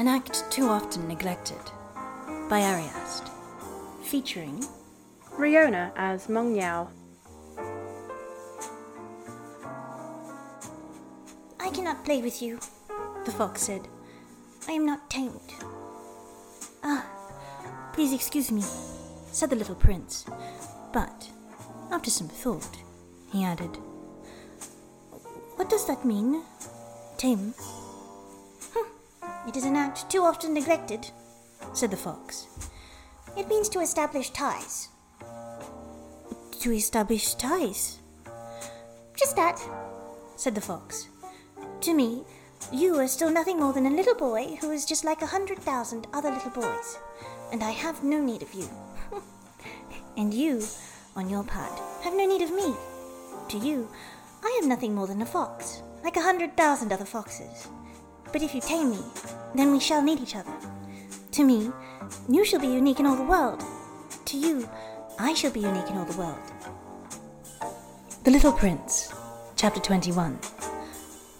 An act too often neglected by Ariaste, featuring Riona as Meng Yao. I cannot play with you, the fox said. I am not tamed. Ah, please excuse me, said the little prince. But, after some thought, he added, What does that mean? Tame? It is an act too often neglected, said the fox. It means to establish ties. To establish ties? Just that, said the fox. To me, you are still nothing more than a little boy who is just like a hundred thousand other little boys, and I have no need of you. and you, on your part, have no need of me. To you, I am nothing more than a fox, like a hundred thousand other foxes. But if you tame me, then we shall need each other. To me, you shall be unique in all the world. To you, I shall be unique in all the world. The Little Prince, Chapter 21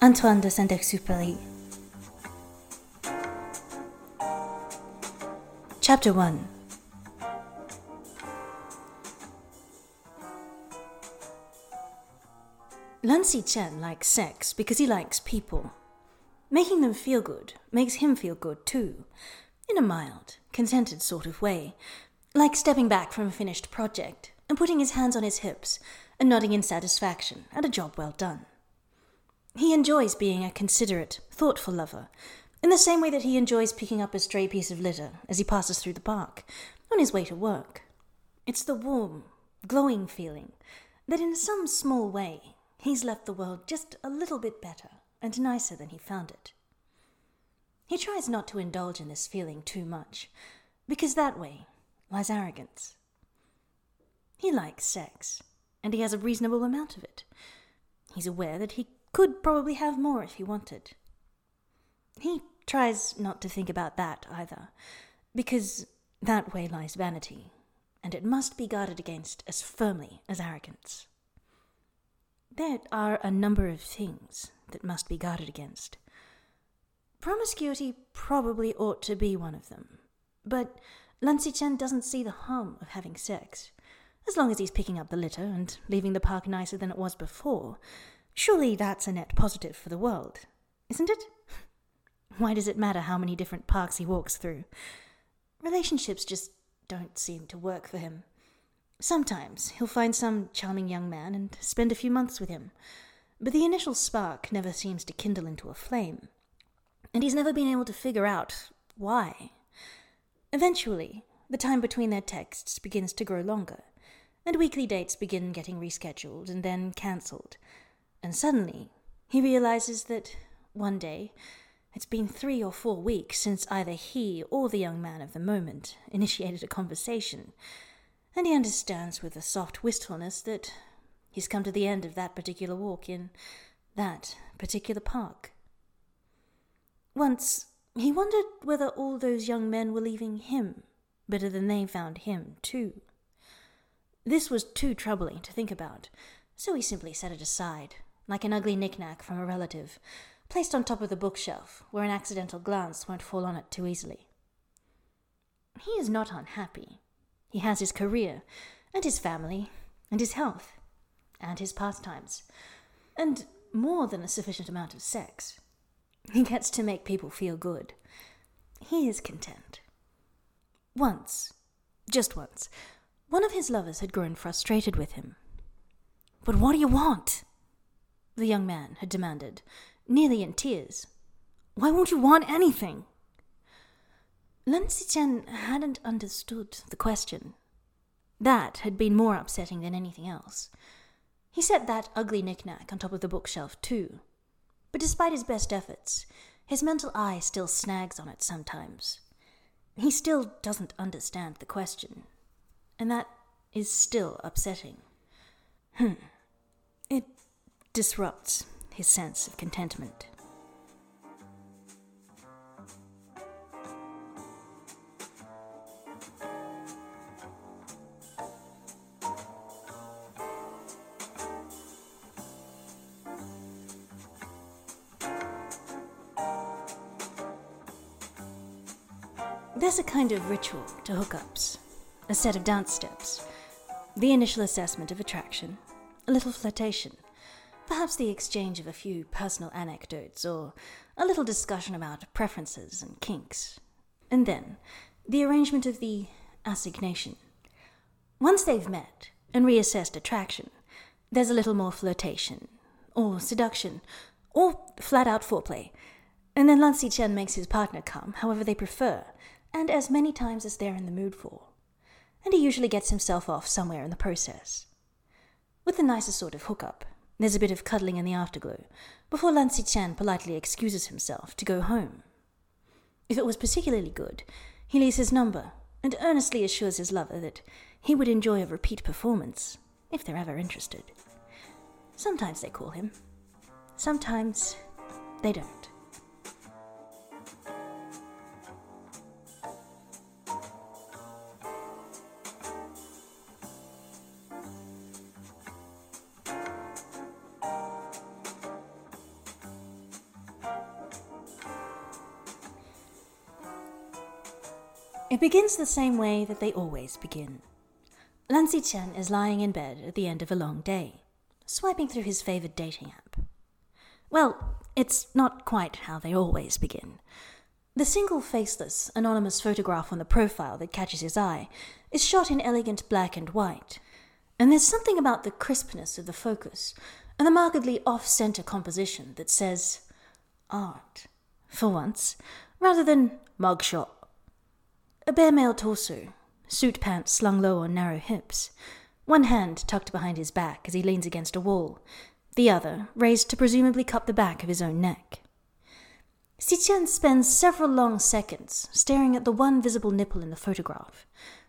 Antoine de Saint Exupéry. Chapter 1 Lan Xichen likes sex because he likes people. Making them feel good makes him feel good too, in a mild, contented sort of way, like stepping back from a finished project and putting his hands on his hips and nodding in satisfaction at a job well done. He enjoys being a considerate, thoughtful lover, in the same way that he enjoys picking up a stray piece of litter as he passes through the park on his way to work. It's the warm, glowing feeling that in some small way he's left the world just a little bit better and nicer than he found it. He tries not to indulge in this feeling too much, because that way lies arrogance. He likes sex, and he has a reasonable amount of it. He's aware that he could probably have more if he wanted. He tries not to think about that either, because that way lies vanity, and it must be guarded against as firmly as arrogance. There are a number of things that must be guarded against. Promiscuity probably ought to be one of them, but Lan Chen doesn't see the harm of having sex. As long as he's picking up the litter and leaving the park nicer than it was before, surely that's a net positive for the world, isn't it? Why does it matter how many different parks he walks through? Relationships just don't seem to work for him. Sometimes he'll find some charming young man and spend a few months with him, but the initial spark never seems to kindle into a flame, and he's never been able to figure out why. Eventually, the time between their texts begins to grow longer, and weekly dates begin getting rescheduled and then cancelled, and suddenly he realizes that one day it's been three or four weeks since either he or the young man of the moment initiated a conversation and he understands with a soft wistfulness that he's come to the end of that particular walk in that particular park. Once he wondered whether all those young men were leaving him better than they found him, too. This was too troubling to think about, so he simply set it aside, like an ugly knick-knack from a relative, placed on top of the bookshelf where an accidental glance won't fall on it too easily. He is not unhappy. He has his career, and his family, and his health, and his pastimes, and more than a sufficient amount of sex. He gets to make people feel good. He is content. Once, just once, one of his lovers had grown frustrated with him. But what do you want? The young man had demanded, nearly in tears. Why won't you want anything? Lan Xichen hadn't understood the question. That had been more upsetting than anything else. He set that ugly knick-knack on top of the bookshelf, too. But despite his best efforts, his mental eye still snags on it sometimes. He still doesn't understand the question. And that is still upsetting. Hmm. It disrupts his sense of contentment. There's a kind of ritual to hookups, a set of dance steps, the initial assessment of attraction, a little flirtation, perhaps the exchange of a few personal anecdotes, or a little discussion about preferences and kinks, and then the arrangement of the assignation. Once they've met and reassessed attraction, there's a little more flirtation, or seduction, or flat out foreplay, and then Lan Chen makes his partner come, however they prefer, and as many times as they're in the mood for. And he usually gets himself off somewhere in the process. With the nicest sort of hookup, there's a bit of cuddling in the afterglow, before Lan Chen politely excuses himself to go home. If it was particularly good, he leaves his number and earnestly assures his lover that he would enjoy a repeat performance, if they're ever interested. Sometimes they call him, sometimes they don't. It begins the same way that they always begin. Lan Chen is lying in bed at the end of a long day, swiping through his favored dating app. Well, it's not quite how they always begin. The single faceless, anonymous photograph on the profile that catches his eye is shot in elegant black and white, and there's something about the crispness of the focus and the markedly off center composition that says art, for once, rather than mugshot a bare male torso, suit pants slung low on narrow hips, one hand tucked behind his back as he leans against a wall, the other raised to presumably cup the back of his own neck. Xichen spends several long seconds staring at the one visible nipple in the photograph,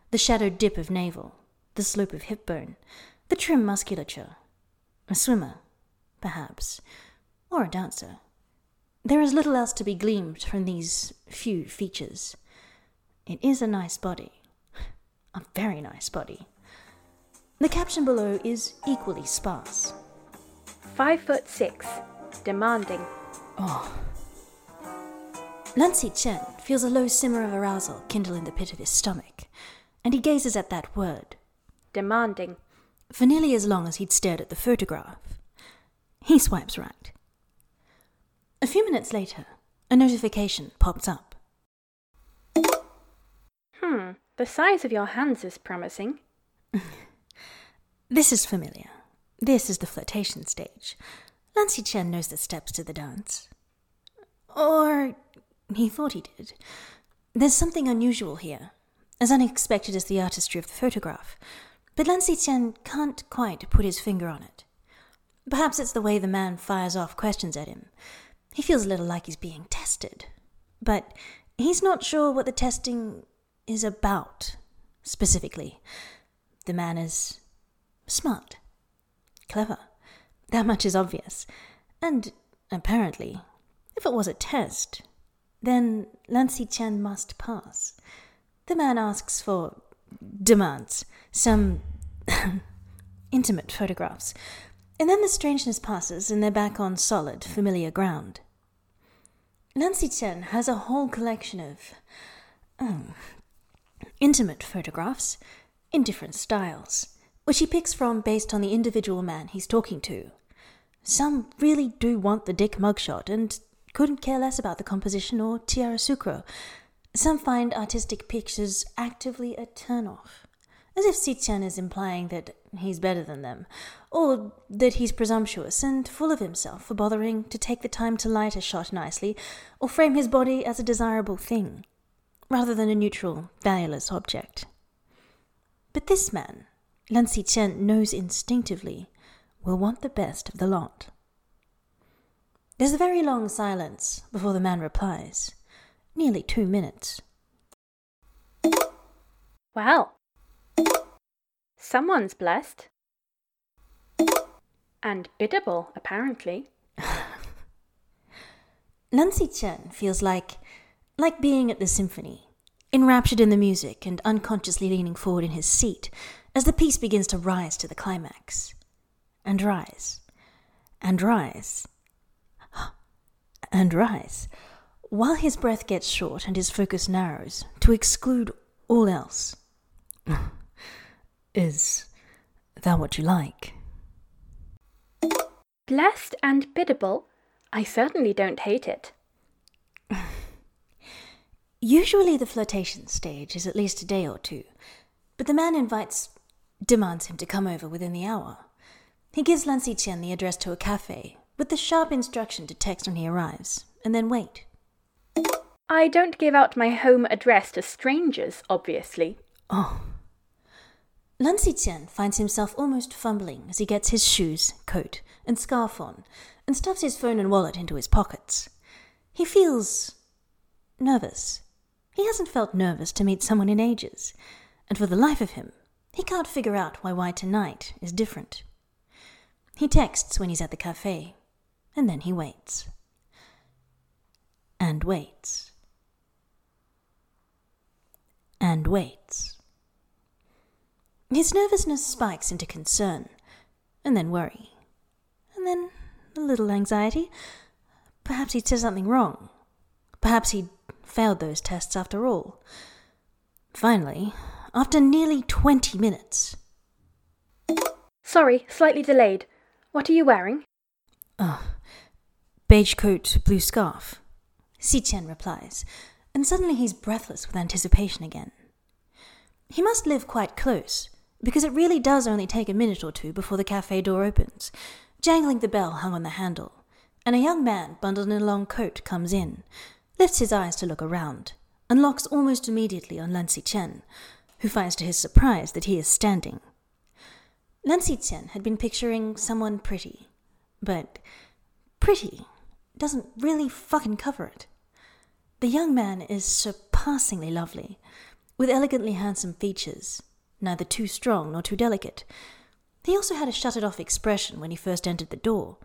the shadowed dip of navel, the slope of hip bone, the trim musculature. A swimmer, perhaps, or a dancer. There is little else to be gleaned from these few features. It is a nice body. A very nice body. The caption below is equally sparse. Five foot six, demanding. Oh. Lan Xichen feels a low simmer of arousal kindle in the pit of his stomach, and he gazes at that word, demanding, for nearly as long as he'd stared at the photograph. He swipes right. A few minutes later, a notification pops up. The size of your hands is promising. this is familiar. This is the flirtation stage. Lan Chen knows the steps to the dance. Or he thought he did. There's something unusual here, as unexpected as the artistry of the photograph, but Lan Chen can't quite put his finger on it. Perhaps it's the way the man fires off questions at him. He feels a little like he's being tested. But he's not sure what the testing is about, specifically. The man is smart, clever. That much is obvious. And apparently, if it was a test, then Lan Chen must pass. The man asks for demands some intimate photographs, and then the strangeness passes and they're back on solid, familiar ground. Lan Chen has a whole collection of oh, intimate photographs in different styles, which he picks from based on the individual man he's talking to. Some really do want the dick mugshot and couldn't care less about the composition or chiaroscuro. Some find artistic pictures actively a turn-off, as if Xichen is implying that he's better than them, or that he's presumptuous and full of himself for bothering to take the time to light a shot nicely or frame his body as a desirable thing rather than a neutral, valueless object. But this man, Lan Chen knows instinctively, will want the best of the lot. There's a very long silence before the man replies, nearly two minutes. Well, someone's blessed. And biddable, apparently. Lan Chen feels like like being at the symphony, enraptured in the music and unconsciously leaning forward in his seat as the piece begins to rise to the climax. And rise. And rise. And rise. while his breath gets short and his focus narrows to exclude all else. Is that what you like? Blessed and biddable? I certainly don't hate it. Usually the flirtation stage is at least a day or two, but the man invites, demands him to come over within the hour. He gives Lan Xichen the address to a cafe, with the sharp instruction to text when he arrives, and then wait. I don't give out my home address to strangers, obviously. Oh. Lan Xichen finds himself almost fumbling as he gets his shoes, coat, and scarf on, and stuffs his phone and wallet into his pockets. He feels nervous. He hasn't felt nervous to meet someone in ages, and for the life of him, he can't figure out why why tonight is different. He texts when he's at the cafe, and then he waits. And waits. And waits. His nervousness spikes into concern, and then worry, and then a little anxiety. Perhaps he'd said something wrong. Perhaps he'd failed those tests after all. Finally, after nearly 20 minutes. Sorry, slightly delayed. What are you wearing? Oh, beige coat, blue scarf. Xichen replies, and suddenly he's breathless with anticipation again. He must live quite close, because it really does only take a minute or two before the cafe door opens, jangling the bell hung on the handle, and a young man bundled in a long coat comes in, lifts his eyes to look around, and locks almost immediately on Lan Xichen, who finds to his surprise that he is standing. Lan Xichen had been picturing someone pretty, but pretty doesn't really fucking cover it. The young man is surpassingly lovely, with elegantly handsome features, neither too strong nor too delicate. He also had a shut-it off expression when he first entered the door,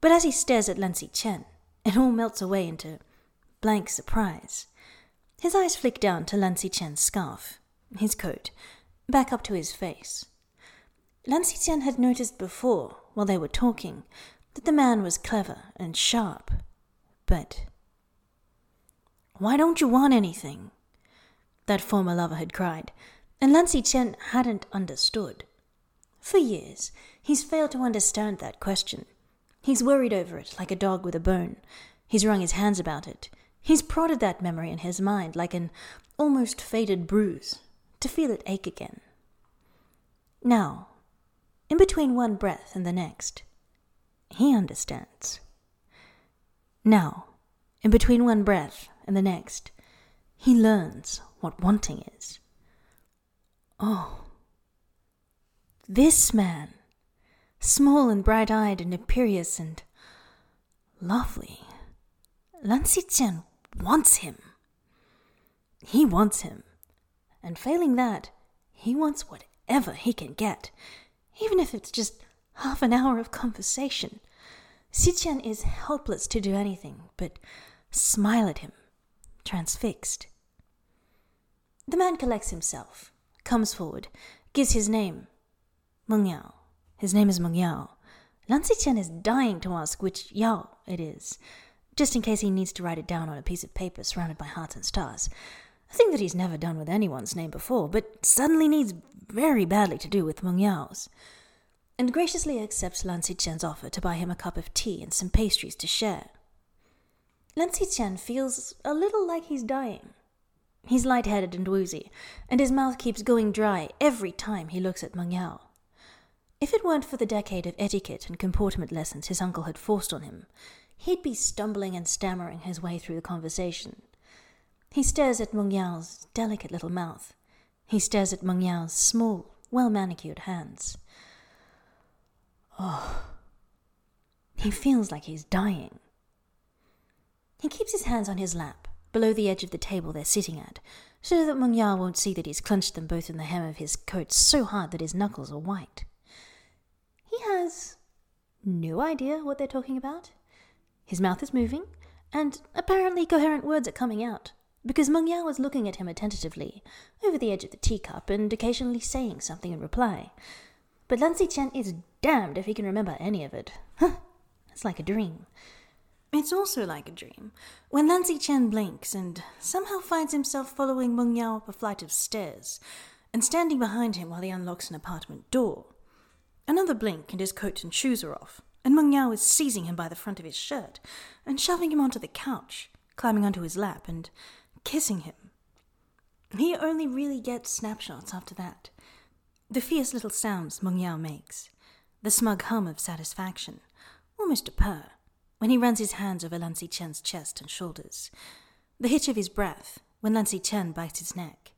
but as he stares at Lan Xichen, it all melts away into blank surprise. His eyes flicked down to Lan Xichen's scarf, his coat, back up to his face. Lan Xichen had noticed before, while they were talking, that the man was clever and sharp. But why don't you want anything? That former lover had cried, and Lan Xichen hadn't understood. For years, he's failed to understand that question. He's worried over it like a dog with a bone. He's wrung his hands about it. He's prodded that memory in his mind like an almost faded bruise, to feel it ache again. Now, in between one breath and the next, he understands. Now, in between one breath and the next, he learns what wanting is. Oh, this man, small and bright eyed and imperious and lovely, Lan Xichen wants him. He wants him. And failing that, he wants whatever he can get, even if it's just half an hour of conversation. Xichen is helpless to do anything but smile at him, transfixed. The man collects himself, comes forward, gives his name. Meng Yao. His name is Meng Yao. Lan Xichen is dying to ask which Yao it is, just in case he needs to write it down on a piece of paper surrounded by hearts and stars. A thing that he's never done with anyone's name before, but suddenly needs very badly to do with Meng Yao's. And graciously accepts Lan Xichen's offer to buy him a cup of tea and some pastries to share. Lan Xichen feels a little like he's dying. He's lightheaded and woozy, and his mouth keeps going dry every time he looks at Meng Yao. If it weren't for the decade of etiquette and comportment lessons his uncle had forced on him, he'd be stumbling and stammering his way through the conversation. He stares at Meng Yao's delicate little mouth. He stares at Meng Yao's small, well manicured hands. Oh. He feels like he's dying. He keeps his hands on his lap, below the edge of the table they're sitting at, so that Meng Yao won't see that he's clenched them both in the hem of his coat so hard that his knuckles are white. He has no idea what they're talking about. His mouth is moving, and apparently coherent words are coming out, because Meng Yao is looking at him attentively, over the edge of the teacup, and occasionally saying something in reply. But Lan Xichen is damned if he can remember any of it. it's like a dream. It's also like a dream when Lan Chen blinks and somehow finds himself following Meng Yao up a flight of stairs and standing behind him while he unlocks an apartment door. Another blink and his coat and shoes are off, and Meng Yao is seizing him by the front of his shirt and shoving him onto the couch, climbing onto his lap and kissing him. He only really gets snapshots after that. The fierce little sounds Meng Yao makes, the smug hum of satisfaction, almost a purr, when he runs his hands over Lan Chen's chest and shoulders, the hitch of his breath when Lan Chen bites his neck,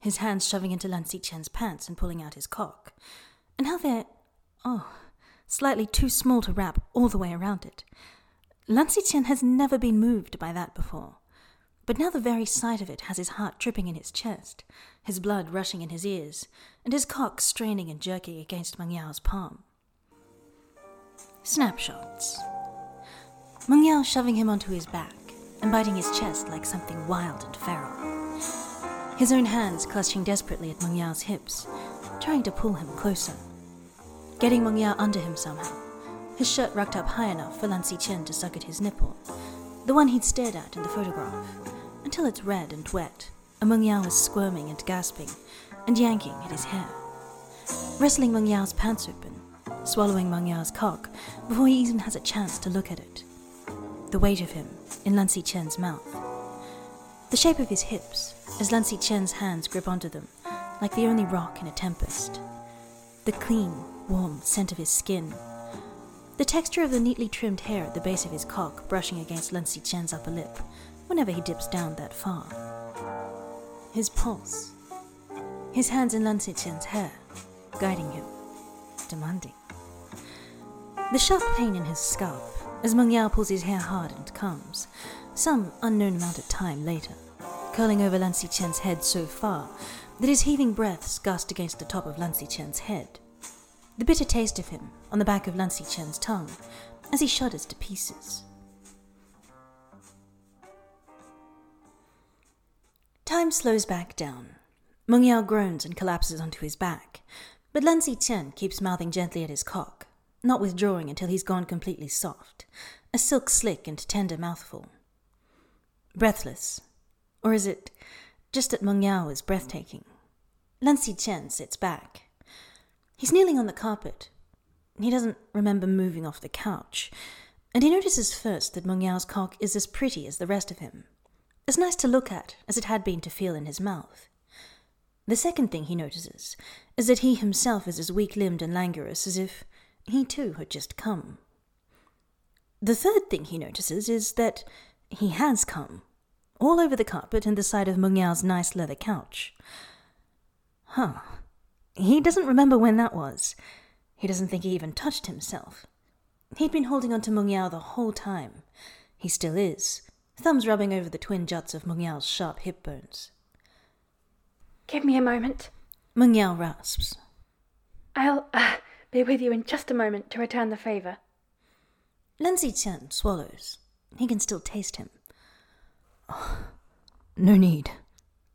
his hands shoving into Lan Chen's pants and pulling out his cock, and how they're, oh, slightly too small to wrap all the way around it. Lan Chen has never been moved by that before. But now the very sight of it has his heart tripping in his chest, his blood rushing in his ears, and his cock straining and jerking against Meng Yao's palm. Snapshots. Meng Yao shoving him onto his back and biting his chest like something wild and feral. His own hands clutching desperately at Meng Yao's hips, trying to pull him closer. Getting Meng Yao under him somehow, his shirt rucked up high enough for Lan Chen to suck at his nipple, the one he'd stared at in the photograph until it's red and wet, and Meng Yao is squirming and gasping and yanking at his hair. Wrestling Meng Yao's pants open, swallowing Meng Yao's cock before he even has a chance to look at it. The weight of him in Lan Chen's mouth. The shape of his hips as Lan Chen's hands grip onto them like the only rock in a tempest. The clean, warm scent of his skin. The texture of the neatly trimmed hair at the base of his cock brushing against Lan Chen's upper lip whenever he dips down that far. His pulse, his hands in Lan Chen's hair, guiding him, demanding. The sharp pain in his scalp as Meng Yao pulls his hair hard and comes, some unknown amount of time later, curling over Lan Chen's head so far that his heaving breaths gust against the top of Lan Chen's head. The bitter taste of him on the back of Lan Chen's tongue as he shudders to pieces. Time slows back down. Meng Yao groans and collapses onto his back, but Lan Chen keeps mouthing gently at his cock, not withdrawing until he's gone completely soft, a silk slick and tender mouthful. Breathless, or is it just that Meng Yao is breathtaking? Lan Chen sits back. He's kneeling on the carpet. He doesn't remember moving off the couch, and he notices first that Meng Yao's cock is as pretty as the rest of him as nice to look at as it had been to feel in his mouth. The second thing he notices is that he himself is as weak limbed and languorous as if he too had just come. The third thing he notices is that he has come, all over the carpet and the side of Meng Yao's nice leather couch. Huh. He doesn't remember when that was. He doesn't think he even touched himself. He'd been holding on to Meng Yao the whole time. He still is thumbs rubbing over the twin juts of Meng Yao's sharp hip bones. Give me a moment. Meng Yao rasps. I'll uh, be with you in just a moment to return the favour. Lan Chen swallows. He can still taste him. Oh, no need,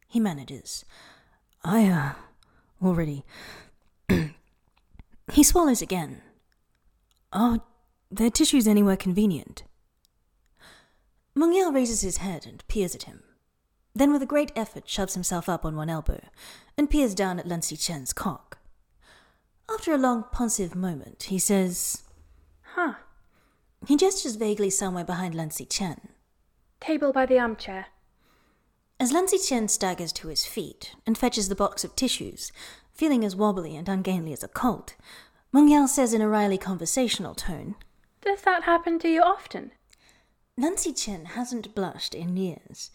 he manages. I, uh, already. he swallows again. Oh, Are there tissues anywhere convenient? Meng raises his head and peers at him. Then, with a great effort, shoves himself up on one elbow and peers down at Lan Chen's cock. After a long, pensive moment, he says, Huh. He gestures vaguely somewhere behind Lan Chen. Table by the armchair. As Lan Chen staggers to his feet and fetches the box of tissues, feeling as wobbly and ungainly as a colt, Meng Yao says in a wryly conversational tone, Does that happen to you often? Lan Chen hasn't blushed in years.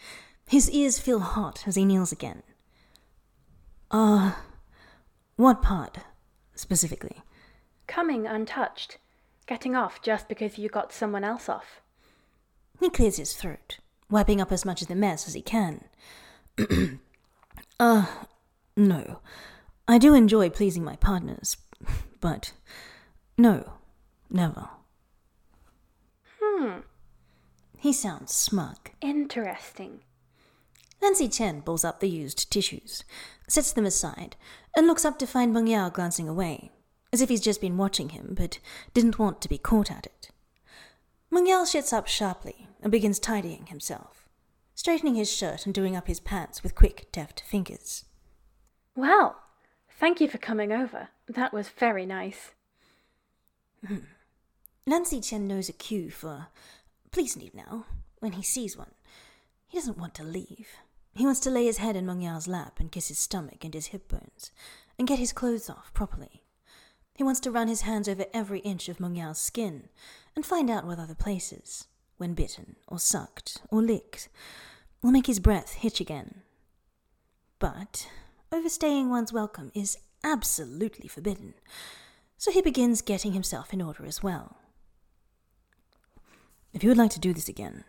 His ears feel hot as he kneels again. Ah, uh, what part, specifically? Coming untouched. Getting off just because you got someone else off. He clears his throat, wiping up as much of the mess as he can. Ah, uh, no. I do enjoy pleasing my partners, but no, never. Hmm. He sounds smug. Interesting. Lan Xichen pulls up the used tissues, sets them aside, and looks up to find Meng Yao glancing away, as if he's just been watching him but didn't want to be caught at it. Meng Yao sits up sharply and begins tidying himself, straightening his shirt and doing up his pants with quick, deft fingers. Well, thank you for coming over. That was very nice. Hmm. Lan Xichen knows a cue for please leave now when he sees one. He doesn't want to leave. He wants to lay his head in Meng Yao's lap and kiss his stomach and his hip bones and get his clothes off properly. He wants to run his hands over every inch of Meng Yao's skin and find out what other places, when bitten or sucked or licked, will make his breath hitch again. But overstaying one's welcome is absolutely forbidden, so he begins getting himself in order as well. If you would like to do this again,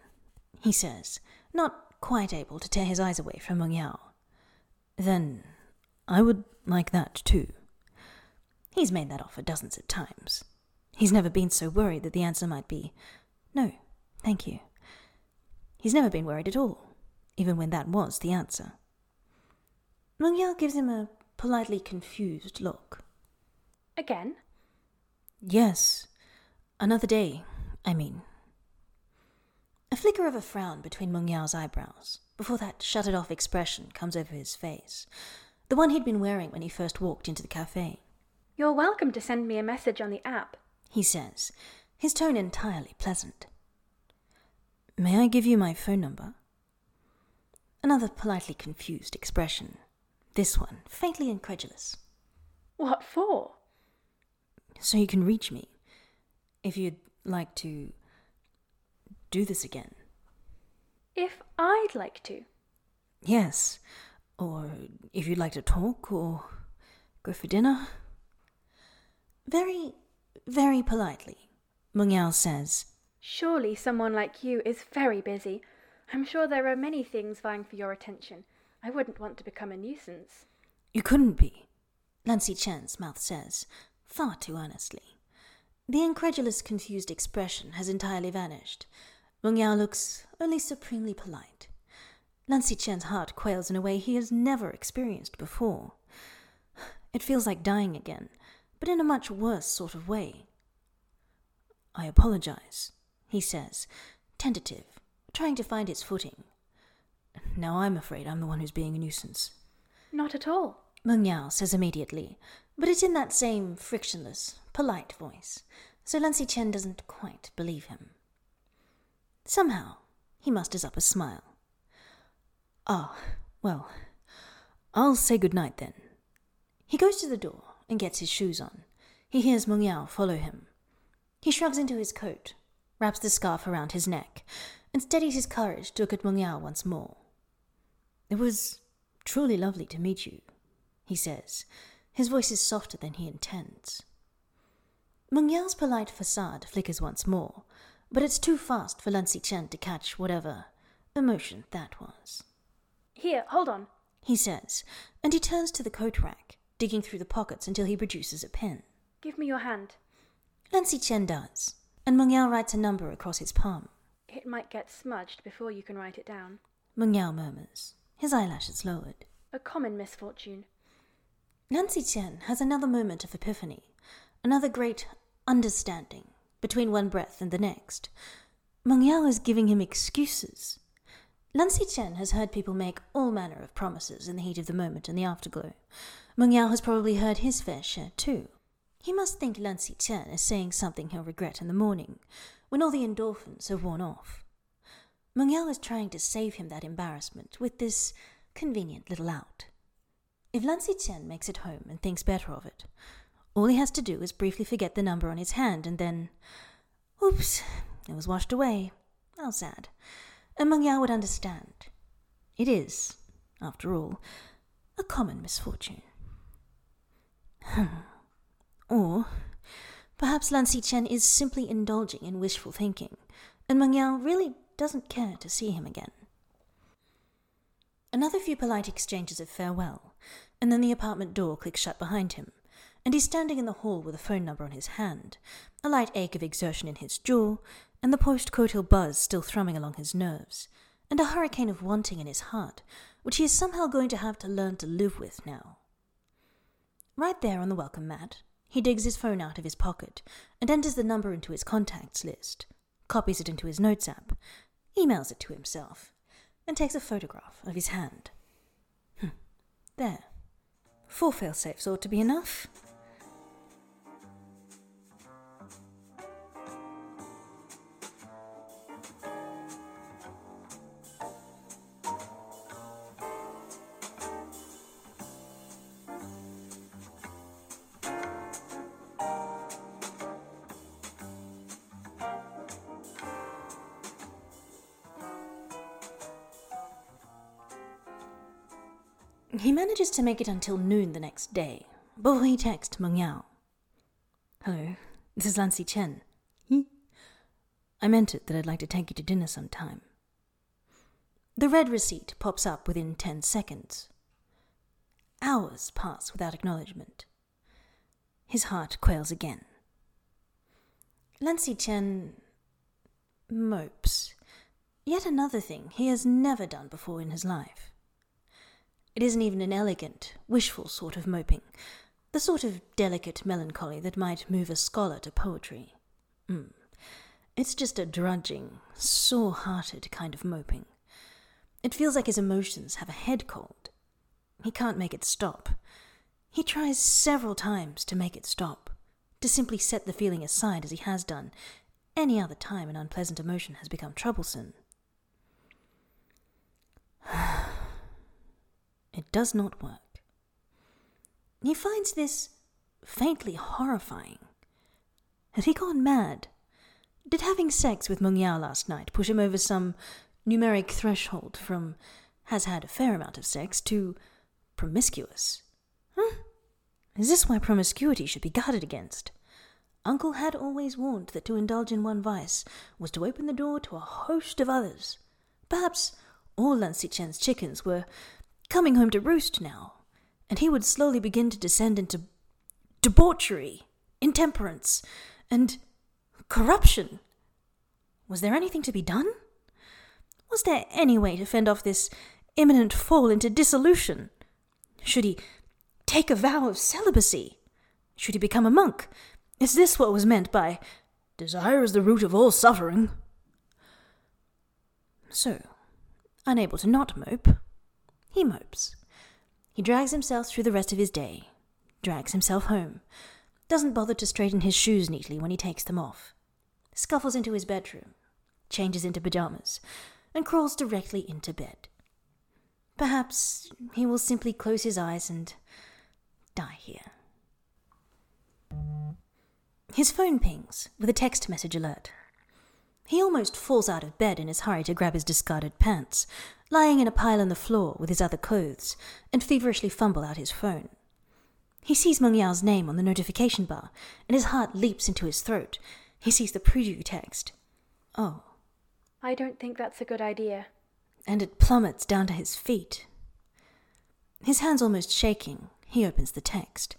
he says, not quite able to tear his eyes away from Meng Yao, then I would like that too. He's made that offer dozens of times. He's never been so worried that the answer might be, no, thank you. He's never been worried at all, even when that was the answer. Meng Yao gives him a politely confused look. Again? Yes, another day, I mean. A flicker of a frown between Meng Yao's eyebrows before that shuttered off expression comes over his face, the one he'd been wearing when he first walked into the cafe. You're welcome to send me a message on the app. He says, his tone entirely pleasant. May I give you my phone number? Another politely confused expression, this one faintly incredulous. What for? So you can reach me if you'd like to do this again. If I'd like to. Yes, or if you'd like to talk or go for dinner. Very, very politely, Meng Yao says, Surely someone like you is very busy. I'm sure there are many things vying for your attention. I wouldn't want to become a nuisance. You couldn't be, Lan Xichen's mouth says, far too earnestly. The incredulous, confused expression has entirely vanished. Meng Yao looks only supremely polite. Lan Chen's heart quails in a way he has never experienced before. It feels like dying again, but in a much worse sort of way. I apologize, he says, tentative, trying to find its footing. Now I'm afraid I'm the one who's being a nuisance. Not at all. Meng Yao says immediately, but it's in that same frictionless, polite voice, so Lan Xichen doesn't quite believe him. Somehow, he musters up a smile. Ah, well, I'll say good night then. He goes to the door and gets his shoes on. He hears Meng Yao follow him. He shrugs into his coat, wraps the scarf around his neck, and steadies his courage to look at Meng Yao once more. It was truly lovely to meet you, he says. His voice is softer than he intends. Meng Yao's polite facade flickers once more, but it's too fast for Lan Xichen to catch whatever emotion that was. Here, hold on. He says, and he turns to the coat rack, digging through the pockets until he produces a pen. Give me your hand. Lan Xichen does, and Meng Yao writes a number across his palm. It might get smudged before you can write it down. Meng Yao murmurs, his eyelashes lowered. A common misfortune. Lan Xichen has another moment of epiphany, another great understanding between one breath and the next. Meng Yao is giving him excuses. Lan Xichen has heard people make all manner of promises in the heat of the moment and the afterglow. Meng Yao has probably heard his fair share too. He must think Lan Xichen is saying something he'll regret in the morning, when all the endorphins have worn off. Meng Yao is trying to save him that embarrassment with this convenient little out. If Lan Xichen makes it home and thinks better of it, all he has to do is briefly forget the number on his hand and then. Oops, it was washed away. How sad. And Meng Yao would understand. It is, after all, a common misfortune. Hmm. Or perhaps Lan Xichen is simply indulging in wishful thinking, and Meng Yao really doesn't care to see him again. Another few polite exchanges of farewell, and then the apartment door clicks shut behind him, and he's standing in the hall with a phone number on his hand, a light ache of exertion in his jaw, and the post coital buzz still thrumming along his nerves, and a hurricane of wanting in his heart, which he is somehow going to have to learn to live with now. Right there on the welcome mat, he digs his phone out of his pocket and enters the number into his contacts list. copies it into his notes app, emails it to himself, and takes a photograph of his hand. Hmm. There. Four failsafes ought to be enough. He manages to make it until noon the next day before he texts Meng Yao. Hello, this is Lan Chen. I meant it that I'd like to take you to dinner sometime. The read receipt pops up within ten seconds. Hours pass without acknowledgement. His heart quails again. Lan Chen mopes. Yet another thing he has never done before in his life. It isn't even an elegant, wishful sort of moping, the sort of delicate melancholy that might move a scholar to poetry. Mm. It's just a drudging, sore hearted kind of moping. It feels like his emotions have a head cold. He can't make it stop. He tries several times to make it stop, to simply set the feeling aside as he has done any other time an unpleasant emotion has become troublesome. It does not work. He finds this faintly horrifying. Had he gone mad? Did having sex with Meng Yao last night push him over some numeric threshold from has had a fair amount of sex to promiscuous? Huh? Is this why promiscuity should be guarded against? Uncle had always warned that to indulge in one vice was to open the door to a host of others. Perhaps all Lan Xichen's chickens were coming home to roost now, and he would slowly begin to descend into debauchery, intemperance, and corruption. Was there anything to be done? Was there any way to fend off this imminent fall into dissolution? Should he take a vow of celibacy? Should he become a monk? Is this what was meant by desire is the root of all suffering? So, unable to not mope, he mopes. He drags himself through the rest of his day, drags himself home, doesn't bother to straighten his shoes neatly when he takes them off, scuffles into his bedroom, changes into pajamas, and crawls directly into bed. Perhaps he will simply close his eyes and die here. His phone pings with a text message alert. He almost falls out of bed in his hurry to grab his discarded pants, lying in a pile on the floor with his other clothes, and feverishly fumble out his phone. He sees Meng Yao's name on the notification bar, and his heart leaps into his throat. He sees the preview text. Oh. I don't think that's a good idea. And it plummets down to his feet. His hands almost shaking, he opens the text,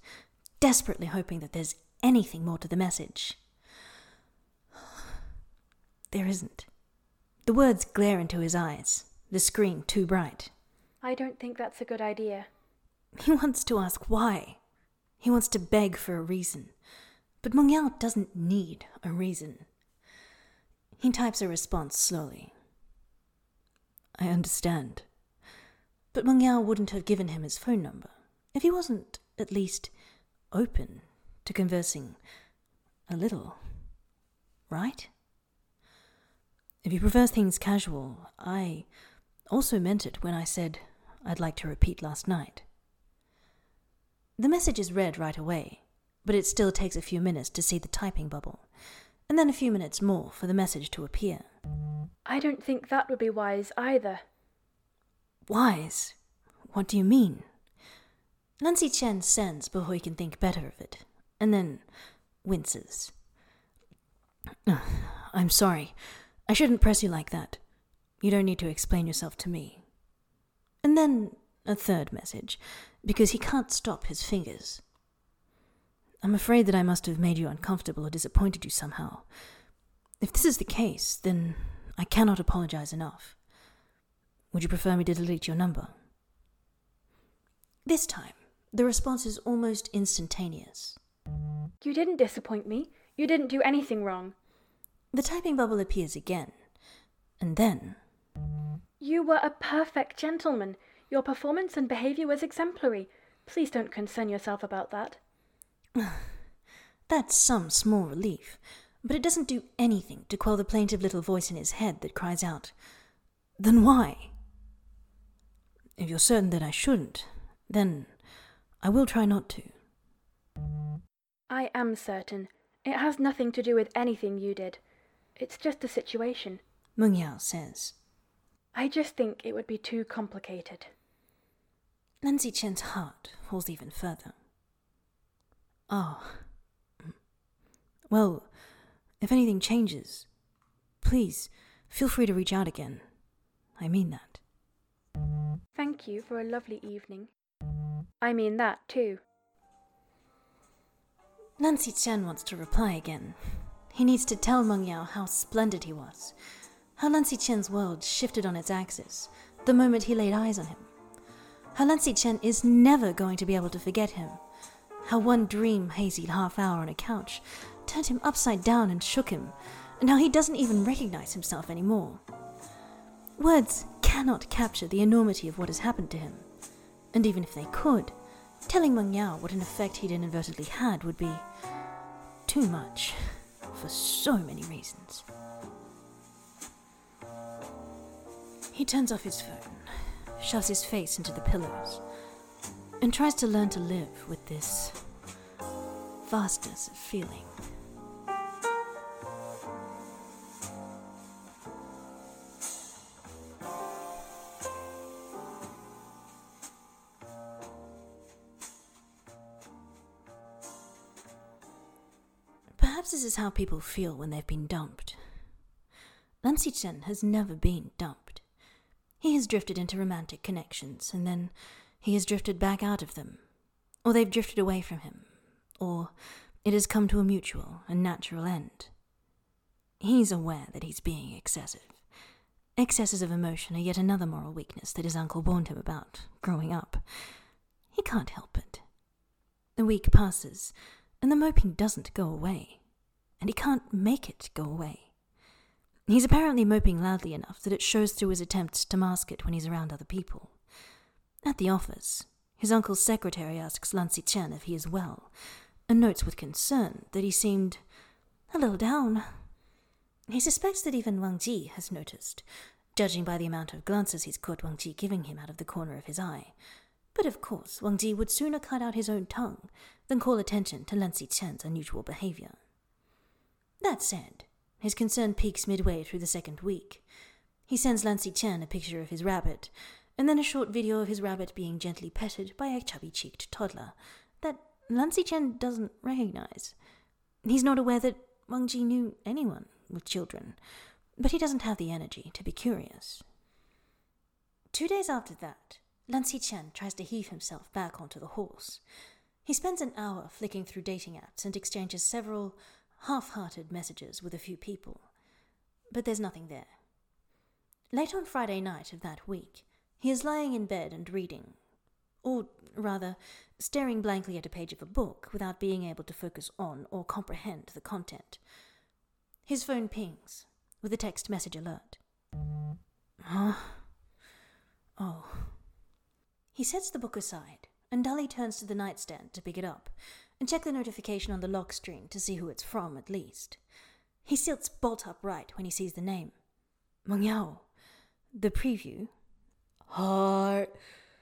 desperately hoping that there's anything more to the message. There isn't. The words glare into his eyes, the screen too bright. I don't think that's a good idea. He wants to ask why. He wants to beg for a reason. But Meng Yao doesn't need a reason. He types a response slowly. I understand. But Meng Yao wouldn't have given him his phone number if he wasn't at least open to conversing a little. Right? If you prefer things casual, I also meant it when I said I'd like to repeat last night. The message is read right away, but it still takes a few minutes to see the typing bubble, and then a few minutes more for the message to appear. I don't think that would be wise either. Wise? What do you mean? Lan Xichen sends before he can think better of it, and then winces. I'm sorry. I shouldn't press you like that. You don't need to explain yourself to me. And then a third message, because he can't stop his fingers. I'm afraid that I must have made you uncomfortable or disappointed you somehow. If this is the case, then I cannot apologize enough. Would you prefer me to delete your number? This time, the response is almost instantaneous. You didn't disappoint me. You didn't do anything wrong. The typing bubble appears again. And then. You were a perfect gentleman. Your performance and behavior was exemplary. Please don't concern yourself about that. That's some small relief, but it doesn't do anything to quell the plaintive little voice in his head that cries out, Then why? If you're certain that I shouldn't, then I will try not to. I am certain. It has nothing to do with anything you did. It's just a situation. Meng Yao says. I just think it would be too complicated. Lan Xichen's heart falls even further. Oh. Well, if anything changes, please feel free to reach out again. I mean that. Thank you for a lovely evening. I mean that too. Lan Xichen wants to reply again. He needs to tell Meng Yao how splendid he was, how Lan Xichen's world shifted on its axis the moment he laid eyes on him, how Lan Xichen is never going to be able to forget him, how one dream hazy half hour on a couch turned him upside down and shook him, and how he doesn't even recognize himself anymore. Words cannot capture the enormity of what has happened to him, and even if they could, telling Meng Yao what an effect he'd inadvertently had would be too much for so many reasons. He turns off his phone, shoves his face into the pillows, and tries to learn to live with this vastness of feeling. Perhaps this is how people feel when they've been dumped. Lan Xichen has never been dumped. He has drifted into romantic connections, and then he has drifted back out of them. Or they've drifted away from him. Or it has come to a mutual and natural end. He's aware that he's being excessive. Excesses of emotion are yet another moral weakness that his uncle warned him about growing up. He can't help it. The week passes, and the moping doesn't go away, and he can't make it go away. He's apparently moping loudly enough that it shows through his attempts to mask it when he's around other people. At the office, his uncle's secretary asks Lan Xichen if he is well, and notes with concern that he seemed a little down. He suspects that even Wang Ji has noticed, judging by the amount of glances he's caught Wang Ji giving him out of the corner of his eye. But of course, Wang Ji would sooner cut out his own tongue than call attention to Lan Xichen's unusual behavior. That said, his concern peaks midway through the second week. He sends Lan Xichen a picture of his rabbit, and then a short video of his rabbit being gently petted by a chubby cheeked toddler that Lan Xichen doesn't recognize. He's not aware that Wang Ji knew anyone with children, but he doesn't have the energy to be curious. Two days after that, Lan Xichen tries to heave himself back onto the horse. He spends an hour flicking through dating apps and exchanges several half hearted messages with a few people. But there's nothing there. Late on Friday night of that week, he is lying in bed and reading, or rather, staring blankly at a page of a book without being able to focus on or comprehend the content. His phone pings with a text message alert. Huh? Oh. He sets the book aside and dully turns to the nightstand to pick it up and check the notification on the lock screen to see who it's from at least. He sits bolt upright when he sees the name. Meng Yao. The preview. Hi.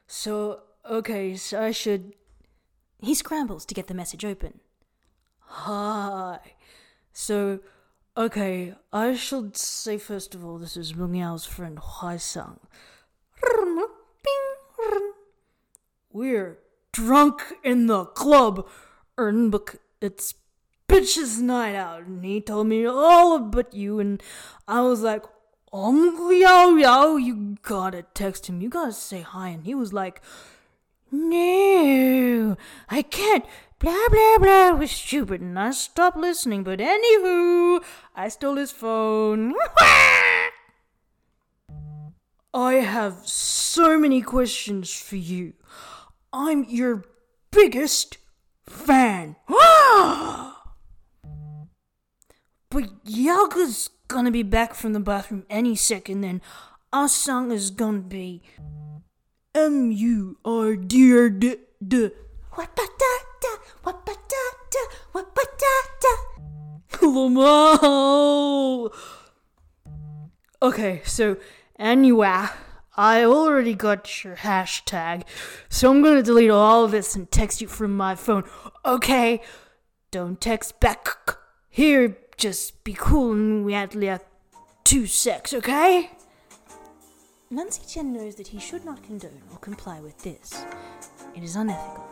So, okay, so I should. He scrambles to get the message open. Hi. So, okay, I should say first of all, this is Meng Yao's friend Huai Sang. We're drunk in the club, book it's bitches night out, and he told me all about you, and I was like, um, Yao Yao, you gotta text him, you gotta say hi, and he was like, no, I can't. Blah blah blah was stupid, and I stopped listening. But anywho, I stole his phone. I have so many questions for you. I'm your biggest fan. but Yaga's gonna be back from the bathroom any second, then our song is gonna be M U R D R D D. Wapatata, wapatata, wapatata. Lamau. Okay, so anyway, I already got your hashtag, so I'm gonna delete all of this and text you from my phone. Okay, don't text back. Here, just be cool and we at least two sex, okay? Lan Xichen knows that he should not condone or comply with this. It is unethical.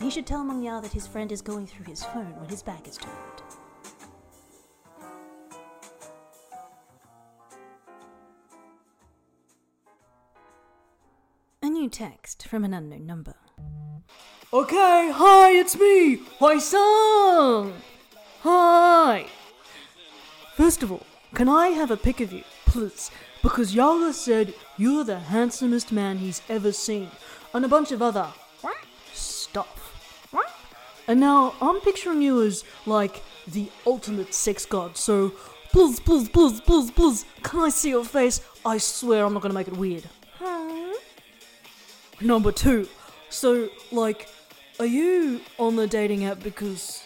He should tell Meng Yao that his friend is going through his phone when his back is turned. Text from an unknown number. Okay, hi, it's me, Huaisang. Hi. First of all, can I have a pic of you, please? Because Yao-ge said you're the handsomest man he's ever seen, and a bunch of other stuff. And now I'm picturing you as like the ultimate sex god. So please, please, please, please, please, can I see your face? I swear I'm not gonna make it weird. Number two. So like, are you on the dating app because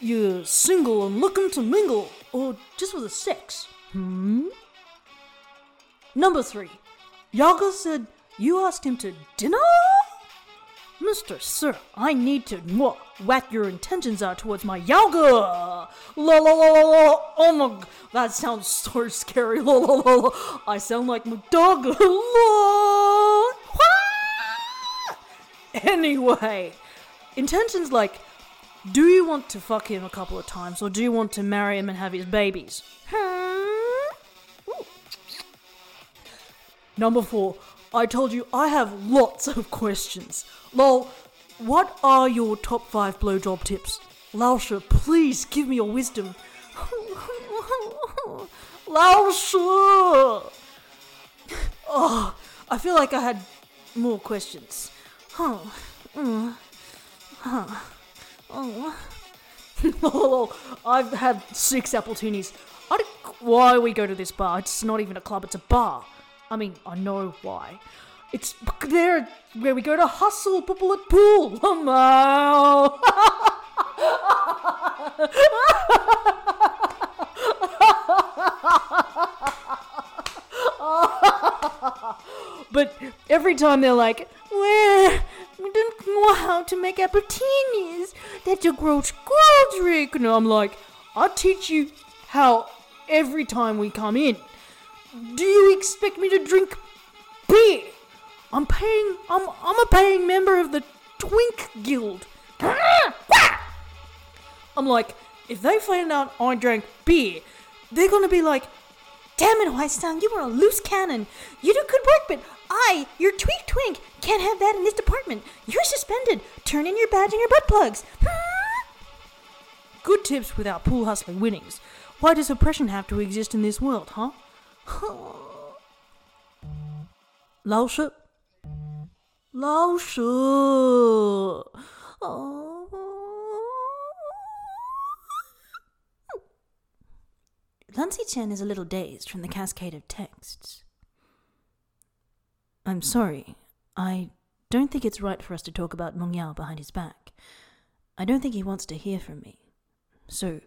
you're single and looking to mingle, or just for the sex? Hmm. Number three. Yao-ge said you asked him to dinner. Mr. Sir, I need to know what your intentions are towards my Yao-ge. La la la la la. Oh my, that sounds so scary. La la la la. I sound like my dog. La. Anyway, intentions like, do you want to fuck him a couple of times, or do you want to marry him and have his babies? Hmm? Number four, I told you I have lots of questions. Lol, what are your top five blowjob tips? Laosha, please give me your wisdom. Laosha! Oh, I feel like I had more questions. Huh. Mm. Huh. Oh. Lol, I've had six appletinis. I don't why we go to this bar. It's not even a club, it's a bar. I mean, I know why. It's there where we go to hustle people at pool. Oh But every time they're like, well, we don't know how to make appletinis. That's a gross girl trick. And I'm like, I'll teach you how every time we come in. Do you expect me to drink beer? I'm paying, I'm, I'm a paying member of the Twink Guild. I'm like, if they find out I drank beer, they're gonna be like, Damn it, Huaisang, you were a loose cannon. You do good work, but I, your tweak twink, can't have that in this department. You're suspended. Turn in your badge and your butt plugs. good tips without pool hustling winnings. Why does oppression have to exist in this world, huh? Laosha? Laosha! Oh. Lan Xichen is a little dazed from the cascade of texts. I'm sorry. I don't think it's right for us to talk about Meng Yao behind his back. I don't think he wants to hear from me. So,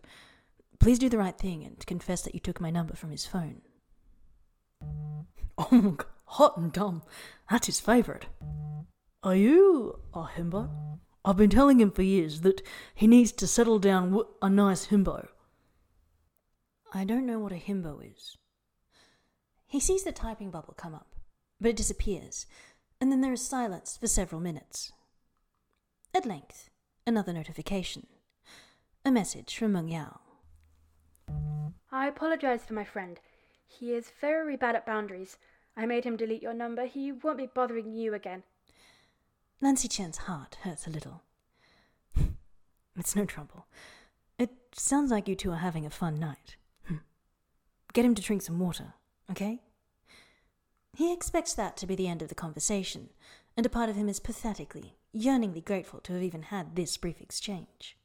please do the right thing and confess that you took my number from his phone. Oh, hot and dumb. That's his favourite. Are you a himbo? I've been telling him for years that he needs to settle down with a nice himbo. I don't know what a himbo is. He sees the typing bubble come up, but it disappears, and then there is silence for several minutes. At length, another notification. A message from Meng Yao. I apologize for my friend. He is very bad at boundaries. I made him delete your number. He won't be bothering you again. Lan Xichen's heart hurts a little. it's no trouble. It sounds like you two are having a fun night. Hmm. Get him to drink some water, okay? He expects that to be the end of the conversation, and a part of him is pathetically, yearningly grateful to have even had this brief exchange.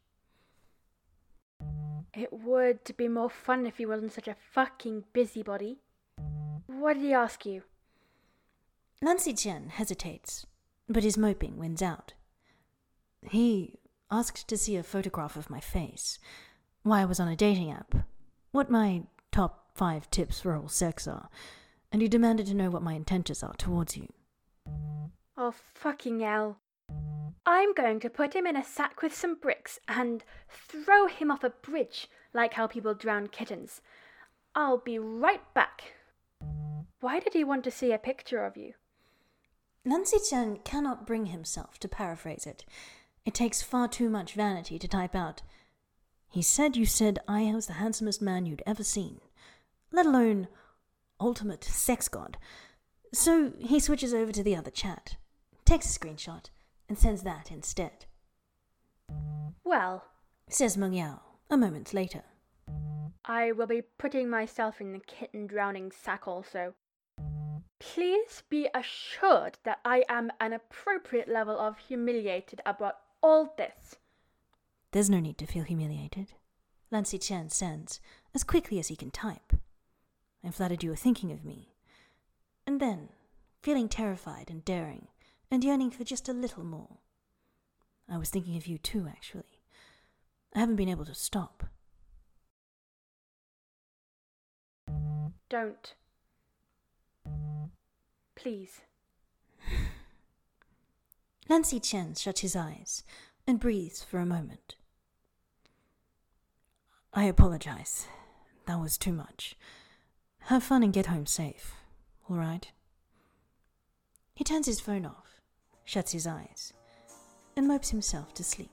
It would be more fun if he wasn't such a fucking busybody. What did he ask you? Lan Xichen hesitates, but his moping wins out. He asked to see a photograph of my face, why I was on a dating app, what my top five tips for all sex are, and he demanded to know what my intentions are towards you. Oh, fucking hell. I'm going to put him in a sack with some bricks and throw him off a bridge like how people drown kittens. I'll be right back. Why did he want to see a picture of you? Lan Xichen cannot bring himself to paraphrase it. It takes far too much vanity to type out. He said you said I was the handsomest man you'd ever seen, let alone ultimate sex god. So he switches over to the other chat, takes a screenshot, and sends that instead. Well, Says Meng Yao a moment later. I will be putting myself in the kitten drowning sack also. Please be assured that I am an appropriate level of humiliated about all this. There's no need to feel humiliated. Lan Xichen sends, as quickly as he can type. I'm flattered you were thinking of me. And then, feeling terrified and daring, and yearning for just a little more. I was thinking of you too, actually. I haven't been able to stop. Don't. Please. Lan Xichen shuts his eyes and breathes for a moment. I apologize. That was too much. Have fun and get home safe, all right? He turns his phone off, shuts his eyes, and mopes himself to sleep.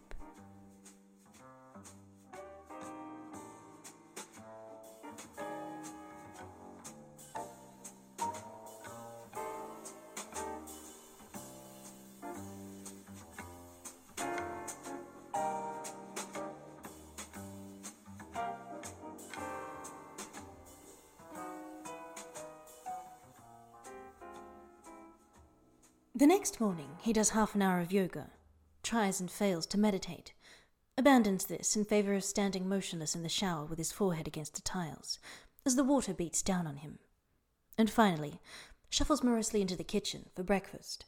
Next morning, he does half an hour of yoga, tries and fails to meditate, abandons this in favor of standing motionless in the shower with his forehead against the tiles, as the water beats down on him, and finally shuffles morosely into the kitchen for breakfast.